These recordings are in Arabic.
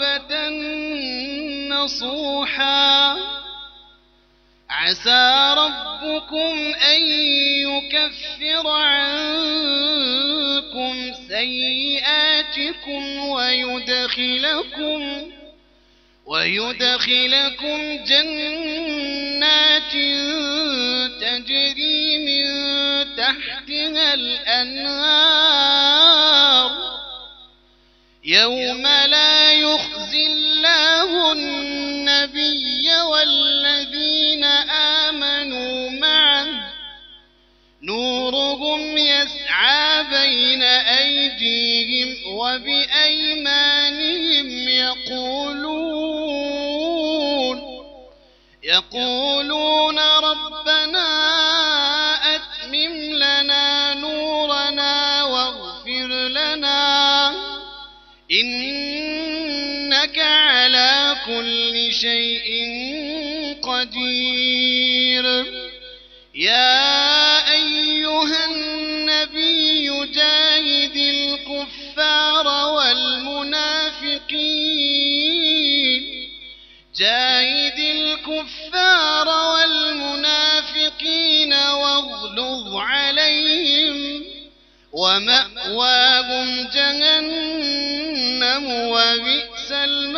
توبة نصوحا. عسى ربكم أن يكفر عنكم سيئاتكم ويدخلكم ويدخلكم جنات تجري من تحتها الأنهار. يوم النبي والذين آمنوا معه. نورهم يسعى بين أيديهم وبأيمانهم يقولون يقولون ربنا أتمم لنا نورنا واغفر لنا. على كل شيء قدير. يا أيها النبي جاهد الكفار والمنافقين. جاهد الكفار والمنافقين واغلظ عليهم ومأواهم جهنم.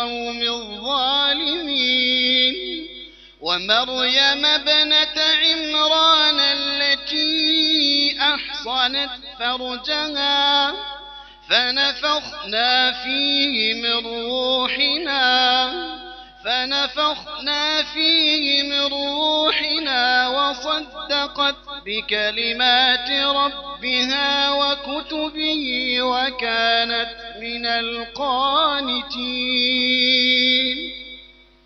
القوم الظالمين ومريم ابنة عمران التي أحصنت فرجها فنفخنا فيه من روحنا فنفخنا فيه من روحنا وصدقت بكلمات ربها. وكتبه وكانت من القانتين.